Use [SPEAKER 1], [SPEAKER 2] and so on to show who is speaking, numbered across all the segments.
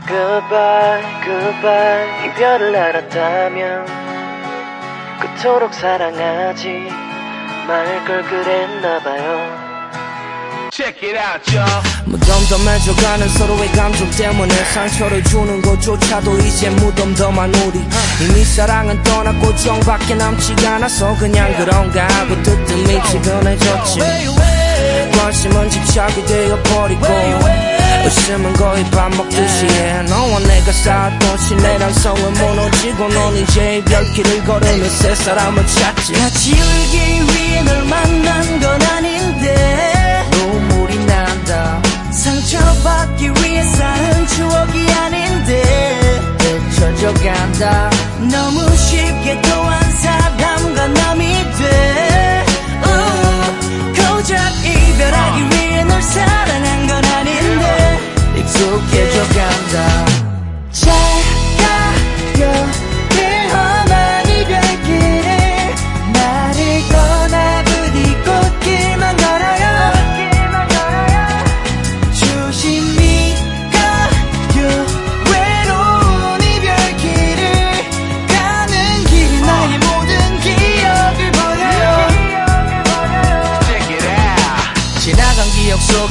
[SPEAKER 1] Goodbye, goodbye 이별을 알았다면 그토록 사랑하지 말 걸 그랬나봐요.
[SPEAKER 2] Check it out, y'all.
[SPEAKER 3] 무덤덤해져가는 서로의 감정 때문에 상처를 주는 것조차도 이제 무덤덤한 우리. 이미 사랑은 떠났고 정밖에 남지 않아서 그냥 그런가 하고 뜨뜻미 지근해졌지 관심은 집착이 되어버리고 웃음은 거의 밥 먹듯이 해. 너와 내가 쌓았던 신뢰랑 성은 무너지고 넌 이제 이별길을 걸으며 새 사람을 찾지.
[SPEAKER 4] 같이 울기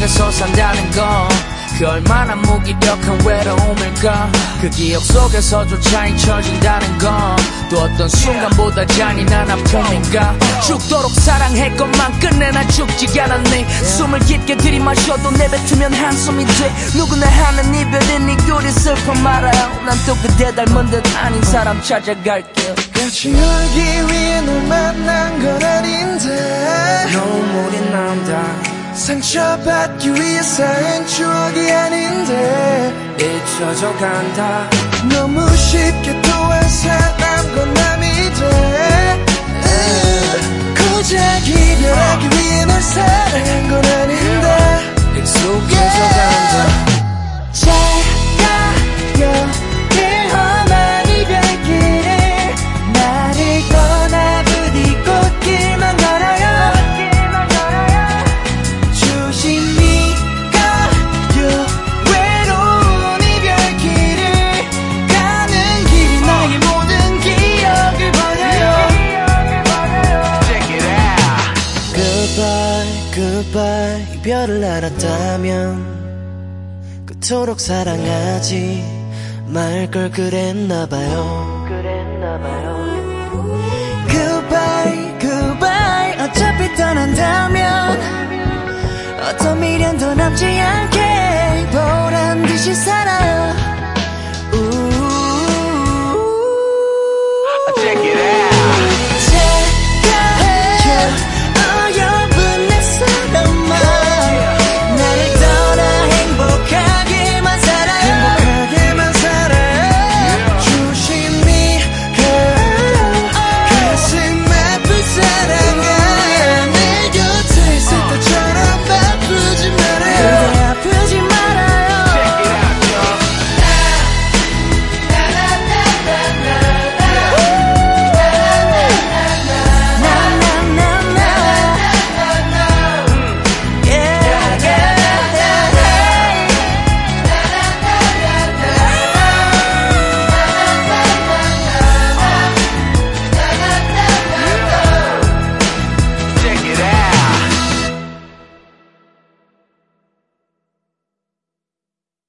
[SPEAKER 3] 속에서 산다는 건 그 얼마나 무기력한 외로움일까 그 기억 속에서조차 잊혀진다는 건 또 어떤 순간보다 잔인한 아픔인가. 죽도록 사랑했건만 끝내 나 죽지 않았네. 숨을 깊게 들이마셔도 내뱉으면 한숨이 돼. 누구나 하는 이별은 이 꼴이 슬퍼 말아요. 난 또 그대 닮은 듯 아닌 사람 찾아갈게요
[SPEAKER 4] 같이 울기 위해 널 만난 건 상처받기 위해 쌓은 추억이 아닌데
[SPEAKER 3] 잊혀져 간다.
[SPEAKER 4] 너무 쉽게 또한 사람과 남이 돼
[SPEAKER 1] Goodbye, 이별을 알았다면 그토록 사랑하지 말 걸 그랬나봐요 그랬나봐요
[SPEAKER 4] Goodbye, goodbye. 어차피 떠난다면 어떤 미련도 남지 살아.